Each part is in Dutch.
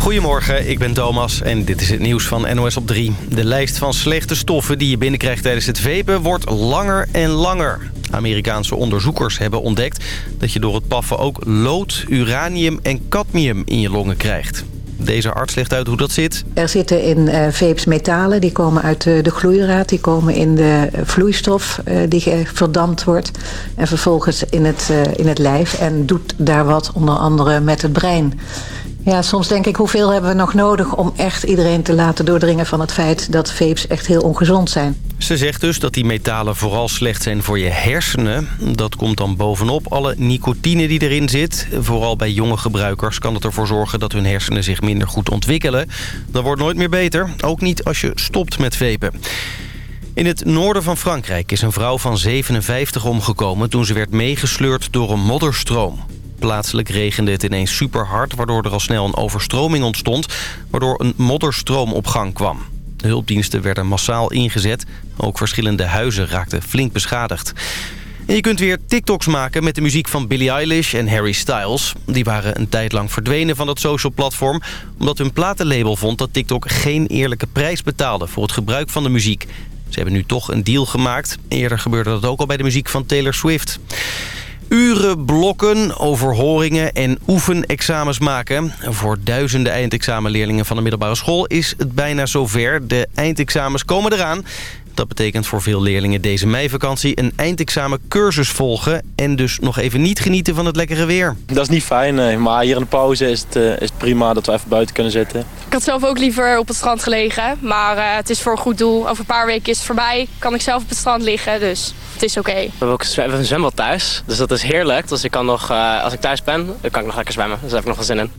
Goedemorgen, ik ben Thomas en dit is het nieuws van NOS op 3. De lijst van slechte stoffen die je binnenkrijgt tijdens het vepen wordt langer en langer. Amerikaanse onderzoekers hebben ontdekt dat je door het paffen ook lood, uranium en cadmium in je longen krijgt. Deze arts legt uit hoe dat zit. Er zitten in uh, eh, veeps metalen, die komen uit eh, de gloeiraad. die komen in de vloeistof eh, die verdampt wordt... en vervolgens in het, in het lijf en doet daar wat onder andere met het brein. Ja, soms denk ik hoeveel hebben we nog nodig om echt iedereen te laten doordringen van het feit dat vapes echt heel ongezond zijn. Ze zegt dus dat die metalen vooral slecht zijn voor je hersenen. Dat komt dan bovenop alle nicotine die erin zit. Vooral bij jonge gebruikers kan het ervoor zorgen dat hun hersenen zich minder goed ontwikkelen. Dat wordt nooit meer beter, ook niet als je stopt met vapen. In het noorden van Frankrijk is een vrouw van 57 omgekomen toen ze werd meegesleurd door een modderstroom. Plaatselijk regende het ineens super hard, waardoor er al snel een overstroming ontstond... waardoor een modderstroom op gang kwam. De hulpdiensten werden massaal ingezet. Ook verschillende huizen raakten flink beschadigd. En je kunt weer TikToks maken met de muziek van Billie Eilish en Harry Styles. Die waren een tijd lang verdwenen van dat social platform... omdat hun platenlabel vond dat TikTok geen eerlijke prijs betaalde... voor het gebruik van de muziek. Ze hebben nu toch een deal gemaakt. Eerder gebeurde dat ook al bij de muziek van Taylor Swift. Uren over overhoringen en oefenexamens maken. Voor duizenden eindexamenleerlingen van de middelbare school is het bijna zover. De eindexamens komen eraan. Dat betekent voor veel leerlingen deze meivakantie een eindexamen cursus volgen... en dus nog even niet genieten van het lekkere weer. Dat is niet fijn, maar hier in de pauze is het, eh, is prima dat we even buiten kunnen zitten. Ik had zelf ook liever op het strand gelegen, maar eh, het is voor een goed doel. Over een paar weken is het voorbij, kan ik zelf op het strand liggen, dus het is oké. We hebben ook zwemmen een zwembad thuis, dus dat is heerlijk. Dus ik kan nog, eh, als ik thuis ben, kan ik nog lekker zwemmen. Dus daar heb ik nog wel zin in.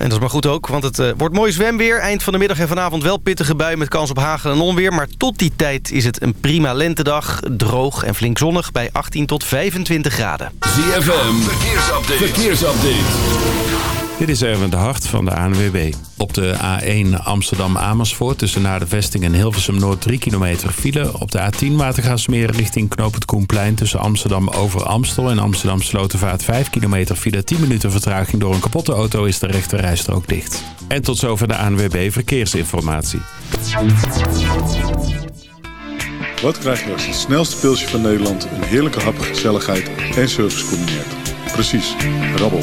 En dat is maar goed ook, want het eh, wordt mooi zwemweer. Eind van de middag en vanavond wel pittige bui met kans op hagel en onweer. Maar tot die tijd is het een prima lentedag. Droog en flink zonnig bij 18 tot 25 graden. ZFM, verkeersupdate. verkeersupdate. Dit is Erwin de Hart van de ANWB. Op de A1 Amsterdam-Amersfoort tussen naar de vesting en Hilversum-Noord 3 kilometer file. Op de A10 Watergaasmeer richting Knoopend Koenplein tussen Amsterdam over Amstel en Amsterdam Slotenvaart 5 kilometer file. 10 minuten vertraging door een kapotte auto is de rijstrook dicht. En tot zover de ANWB Verkeersinformatie. Wat krijg je als het snelste pilsje van Nederland een heerlijke hap, gezelligheid en service combineert? Precies, rabbel.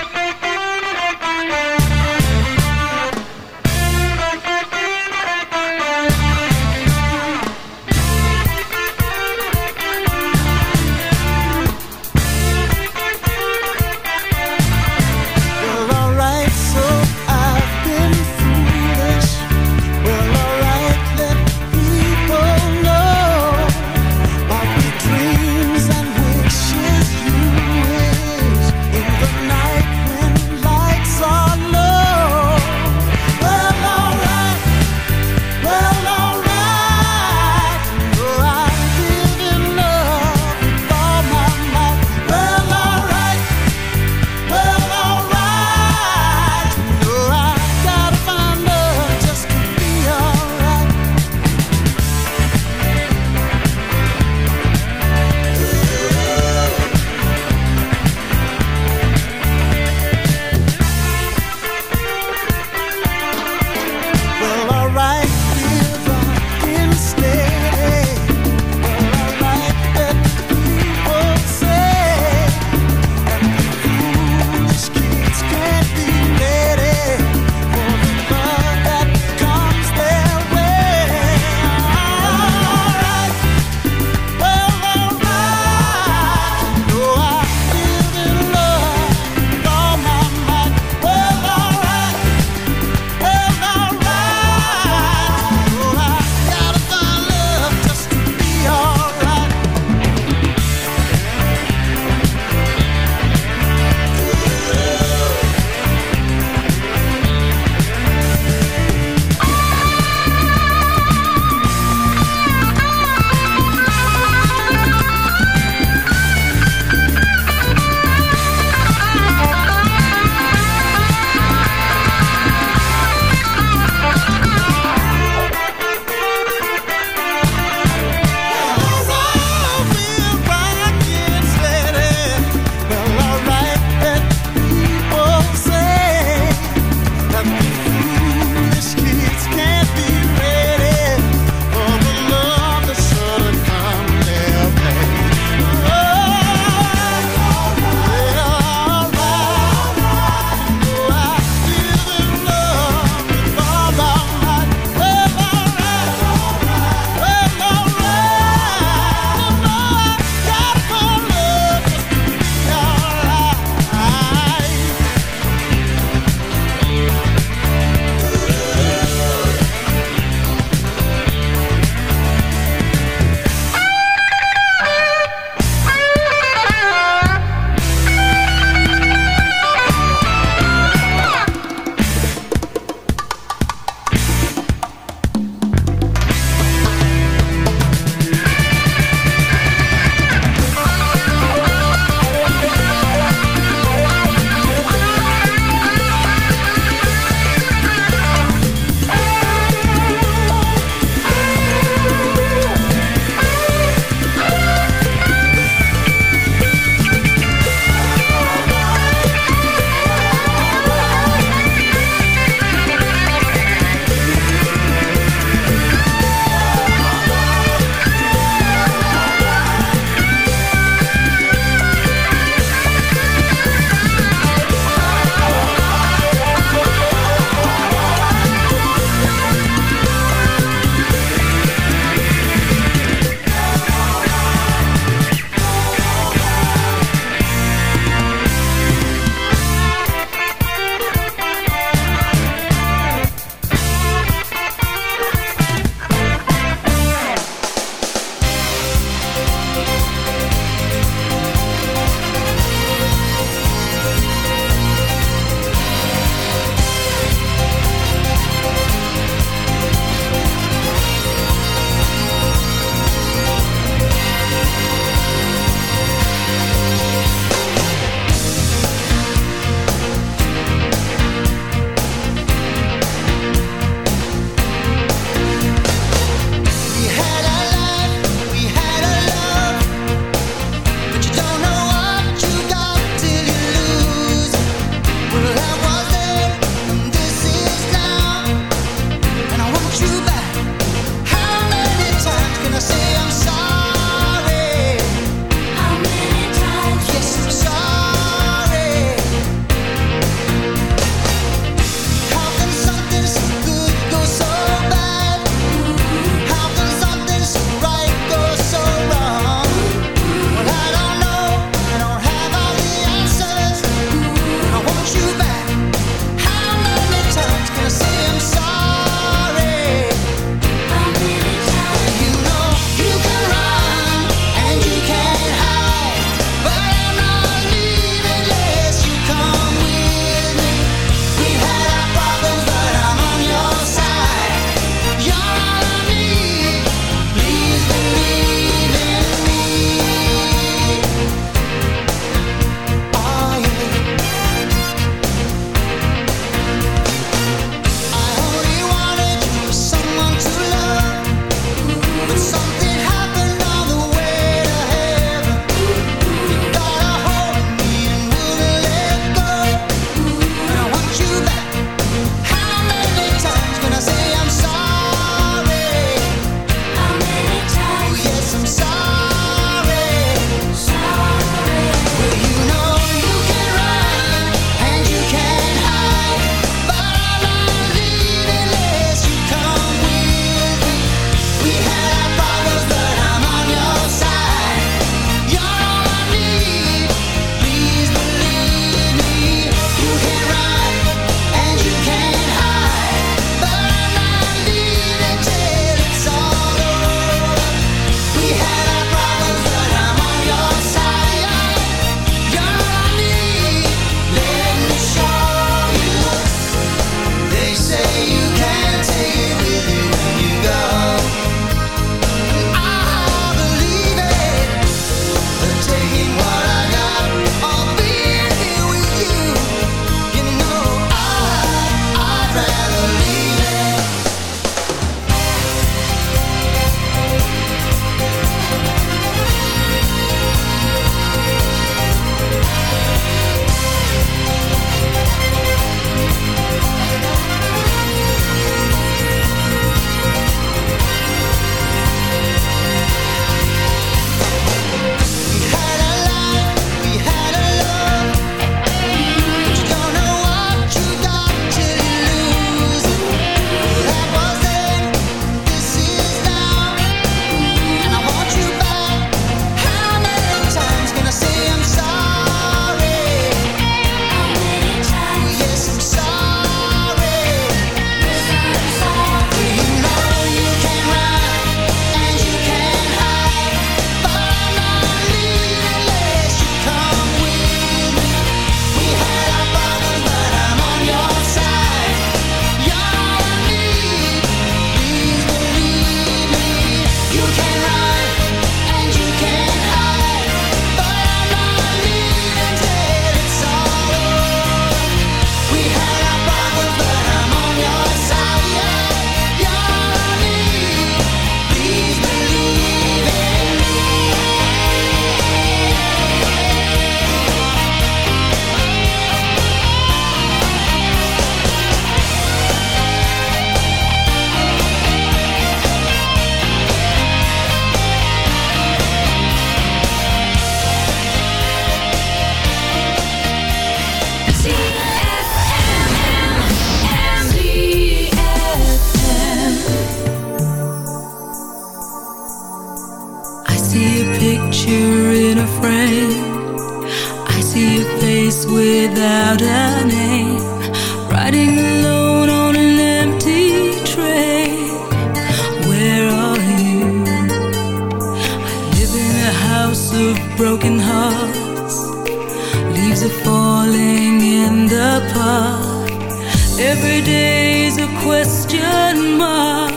Every day's a question mark.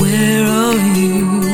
Where are you?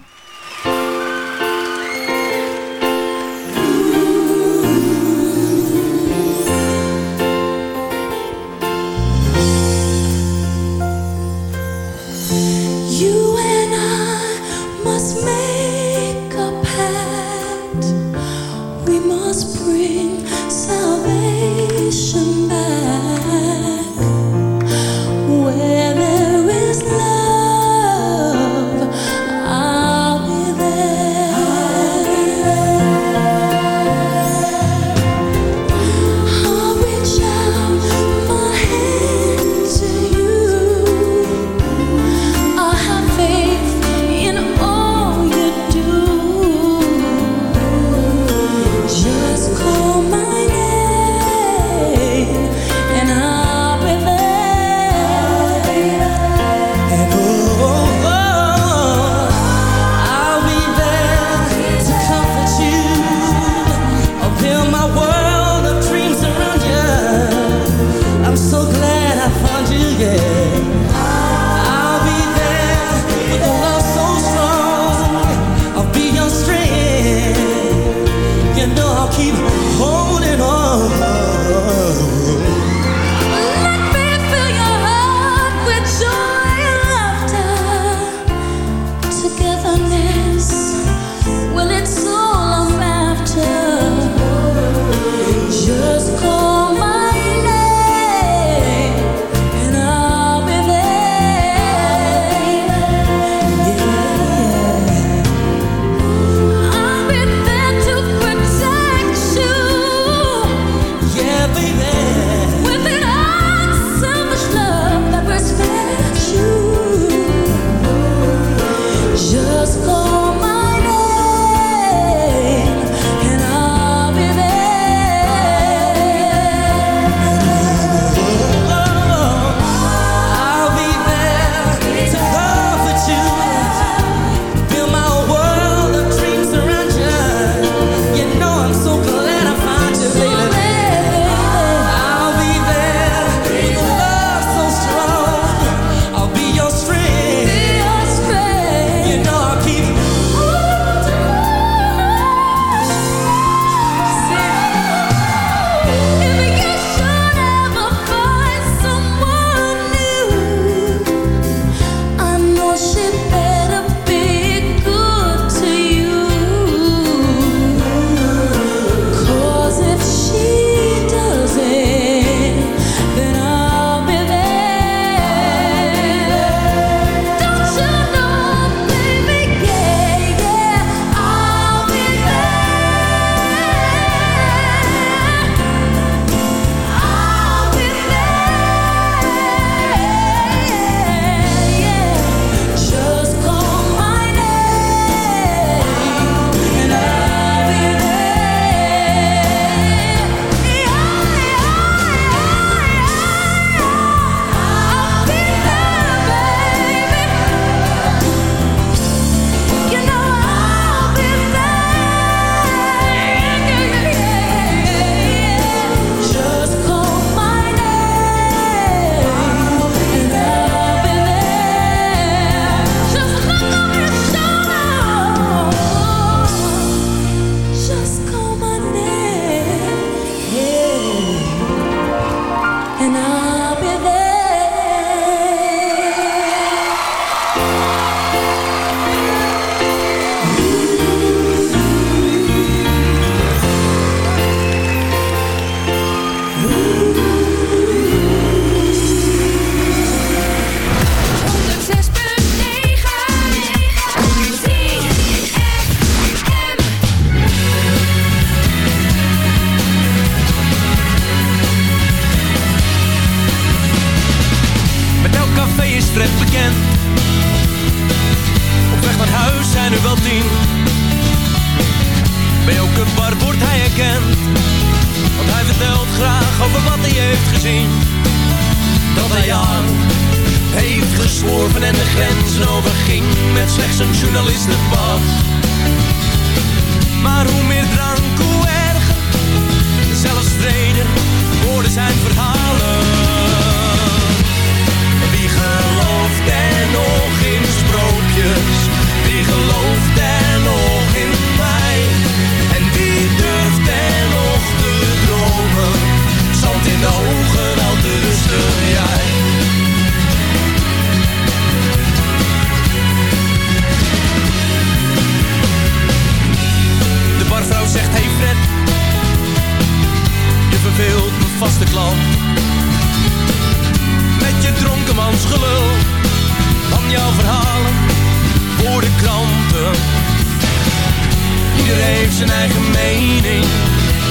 ieder heeft zijn eigen mening.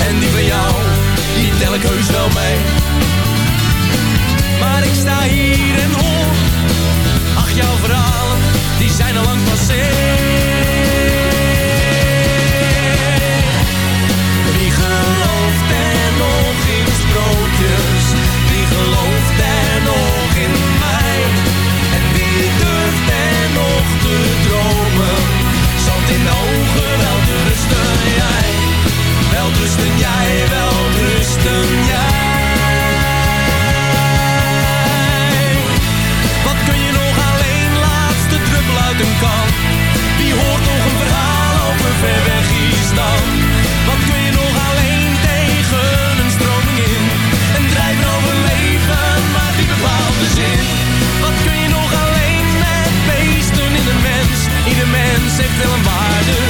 En die van jou, die tel ik heus wel mee. Maar ik sta hier en hoor, ach jouw verhalen, die zijn al lang passé. Wie gelooft er nog in sprookjes? Wie gelooft er nog in mij? En wie durft er nog te dromen? Zal in de ogen wel Rusten jij wel, rusten jij. Wat kun je nog alleen, laatste druppel uit een kan? Wie hoort nog een verhaal over ver weg is dan? Wat kun je nog alleen tegen een stroming in? En drijven over leven, maar die bepaalde de zin. Wat kun je nog alleen met beesten in de mens? Ieder mens heeft wel een waarde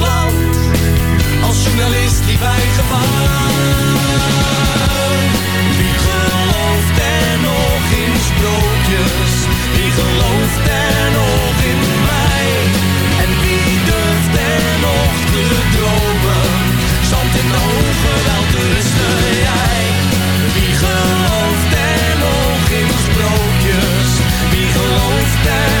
als journalist die wij gevaar. Wie gelooft er nog in sprookjes? Wie gelooft er nog in mij? En wie durft er nog te dromen? Zand in ogen, wel te rusten jij. Wie gelooft er nog in sprookjes? Wie gelooft er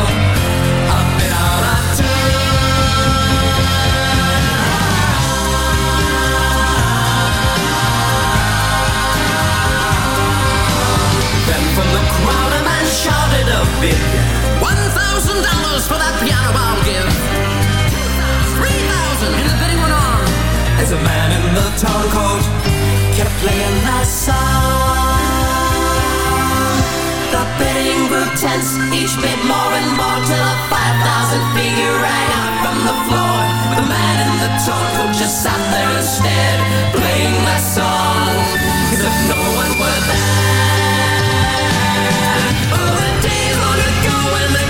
One thousand dollars for that piano I'll give. Three thousand, and the went on. As a man in kept playing that song, the grew tense. Each more and more till a five thousand figure rang out from the floor. The man in the just sat there instead, playing that song as if no one were there.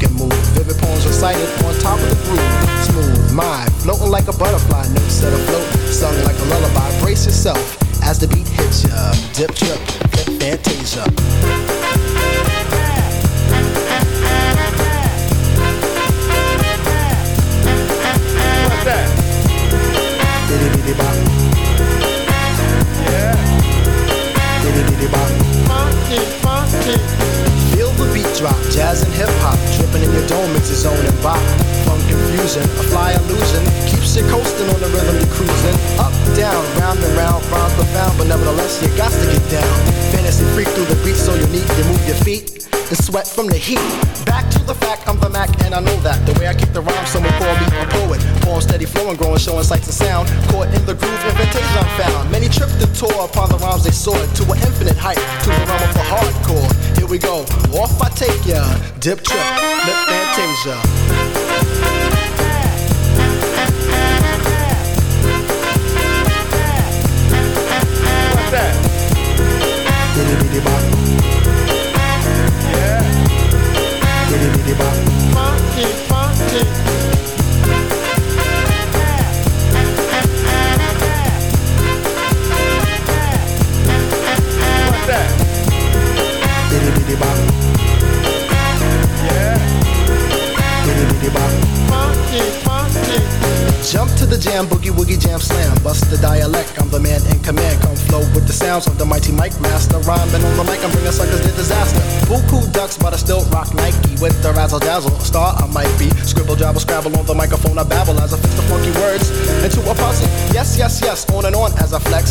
can move. Vivid poems recited on top of the groove. Smooth mind, floating like a butterfly, no set afloat. Sung like a lullaby, brace yourself as the beat hits ya. Dip, trip, flip, fantasia. What's that? Diddy diddy Yeah. Diddy diddy Funky, funky drop. Jazz and hip hop, dripping in your dome, it's a own and bop. Funk confusion, a fly illusion, keeps you coasting on the rhythm you're cruising. Up, down, round and round, rhymes profound, but nevertheless, you got to get down. Fantasy freak through the beat, so unique, you move your feet and sweat from the heat. Back to the fact, I'm the Mac, and I know that. The way I kick the rhyme, someone call me a poet. Form steady flowing, growing, showing sights and sound. Caught in the groove, invitation I'm found. Many trip to tour upon the rhymes they soared to an infinite height, to the realm of the hardcore we go. Off I take ya, dip trip, lip fantasia. Funky, funky. Jump to the jam, boogie woogie jam slam. Bust the dialect, I'm the man in command. Come flow with the sounds of the mighty mic master. Rhyming on the mic, I'm bringing suckers to disaster. Buku ducks, but I still rock Nike. With the razzle dazzle, a star I might be. Scribble, jabble, scrabble on the microphone, I babble as I fix the funky words into a puzzle. Yes, yes, yes, on and on as I flex